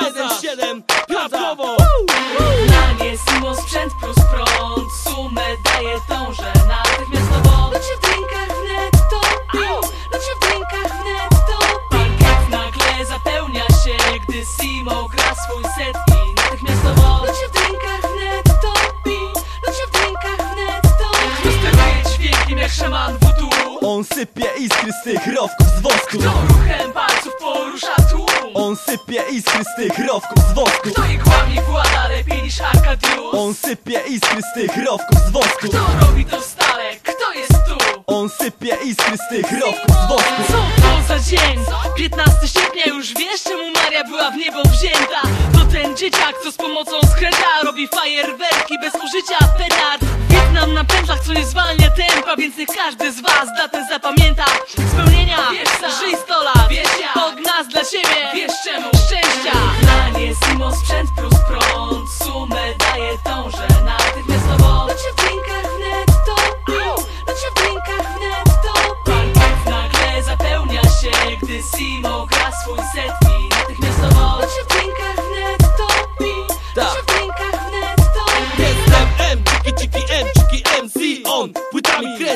1-7 Piotrowo Na nie Simo sprzęt plus prąd. Sumę daje tą, że natychmiastowo Ludzie w drinkach wnet topi Ludzie w drinkach wnet topi Parkiet nagle zapełnia się Gdy Simo gra swój set I natychmiastowo Ludzie w drinkach wnet topi Ludzie w drinkach wnet topi Steruje dźwiękiem jak szaman voodoo On sypie iskry z tych rowków z wosku. Kto ruchem On sypie iskry z tych rowków z wosku Kto igłami włada lepiej niż Arkadiusz On sypie iskry z tych rowków z wosku Kto robi to stale? Kto jest tu? On sypie iskry z tych rowków z wosku Co to za dzień? 15 sierpnia już wiesz czemu Maria była w niebo wzięta To ten dzieciak co z pomocą skręta Robi fajerwerki bez użycia petard Wietnam na pętlach co nie zwalnia tempa Więc niech każdy z was datę Wiesz czemu, szczęścia. Dla nie Simo sprzęt plus prąd. Sumę daje tą, że natychmiastowo. Ludzie w drinkach wnet topi Ludzie w drinkach wnet topi Parkiet nagle zapełnia się Gdy Simo gra swój set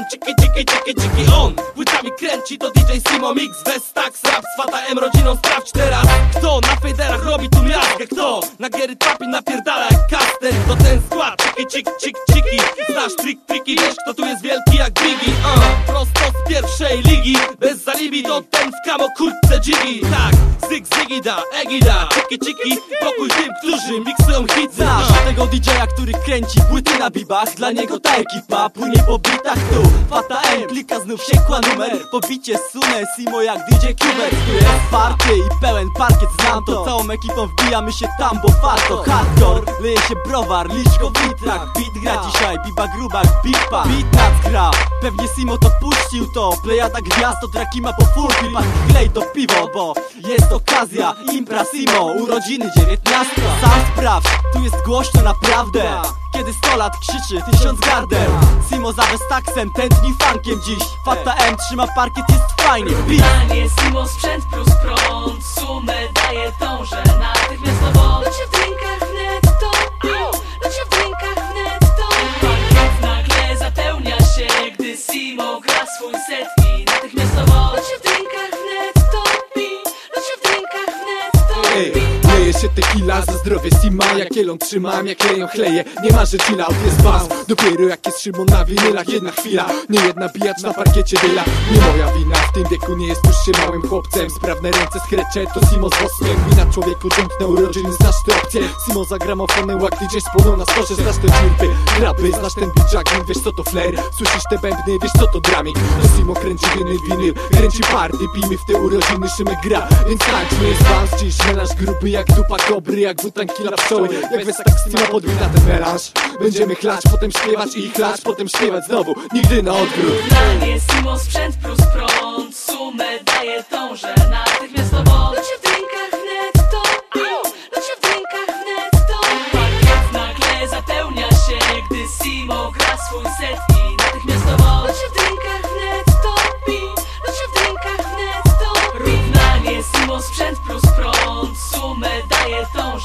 kręci, ciki ciki ciki ciki on. Płytami kręci to DJ Simo Mix Bez tax rap, swata M rodziną sprawdź teraz. Kto na fejderach robi tu miastkę Kto? Na Gary Trapi napierdala jak kaster. To ten skład, ciki ciki ciki ciki. Znasz trik triki, wiesz kto tu jest wielki jak Biggie? Uh, Prosto z pierwszej ligi Bez zalibi to ten w kamo kurtce Jiggy Tak, zyg zigida, egida. Ciki ciki, pokój tym, którzy miksują hity. Znasz tego DJ-a, który kręci płyty na bibach. Dla niego ta ekipa płynie po bitach tu. Fata M, klika znów siekła numer. Pobicie sunę, Simo jak DJ Kubek Tu jest party i pełen parkiet Znam to, całą ekipą wbijamy się tam, bo warto. Hardcore, leje się browar, licz go w litrach. Beat gra dzisiaj, biba grubak, bipa Beat nad gra, pewnie Simo to puścił to Plejada gwiazd od Rakima po full Pipa klej to piwo, bo jest okazja Impra Simo, urodziny 19 Sam sprawdź, tu jest głośno naprawdę kiedy 100 lat krzyczy tysiąc gardeł Simo za taksem, tętni funkiem dziś Fata M trzyma parkiet, jest fajnie Beat Na nie Simo sprzęt plus prąd Sumę daje tą, że natychmiastowo swój set I natychmiastowo Ludzie w drinkach wnet topi Ludzie w drinkach wnet topi leje się tequila za zdrowie Sima Jak kielą trzymam, jak leją chleje Nie ma rzeczy out, jest bounce Dopiero jak jest Szymon na winylach Jedna chwila, nie jedna bijacz na parkiecie dyla Nie moja wina, w tym wieku nie jest już się małym chłopcem. Sprawne ręce skrecze, to Simo z woskiem Wina człowieku, na urodziny, znasz te opcje. Simo za gramofonem, łak DJ spłonął na skorze Znasz te czurpy, rapy, znasz ten beat Wiesz co to flair, słyszysz te bębny, wiesz co to dramik? To Simo kręci winyl, winyl, kręci party. Pijmy w te urodziny, Szymek gra. Więc tańcz, nie jest bounce, dziś. Melanż gruby jak dupa kobry Jak wutan killa pszczoły, jak wes tak Simo podwójna ten melanż. Będziemy chlać, potem śpiewać i chlać, potem śpiewać znowu. Nigdy na odwrót. Na nie Simo sprzęt może natychmiastowo no Lecz w drinkach netto. Lecz się w drinkach netto. Parkiet nagle zapełnia się Gdy Simo gra swój set i natychmiastowo no Lecz w drinkach netto. Lecz się w drinkach netto. Równanie Simo sprzęt plus prąd Sumę daje tą,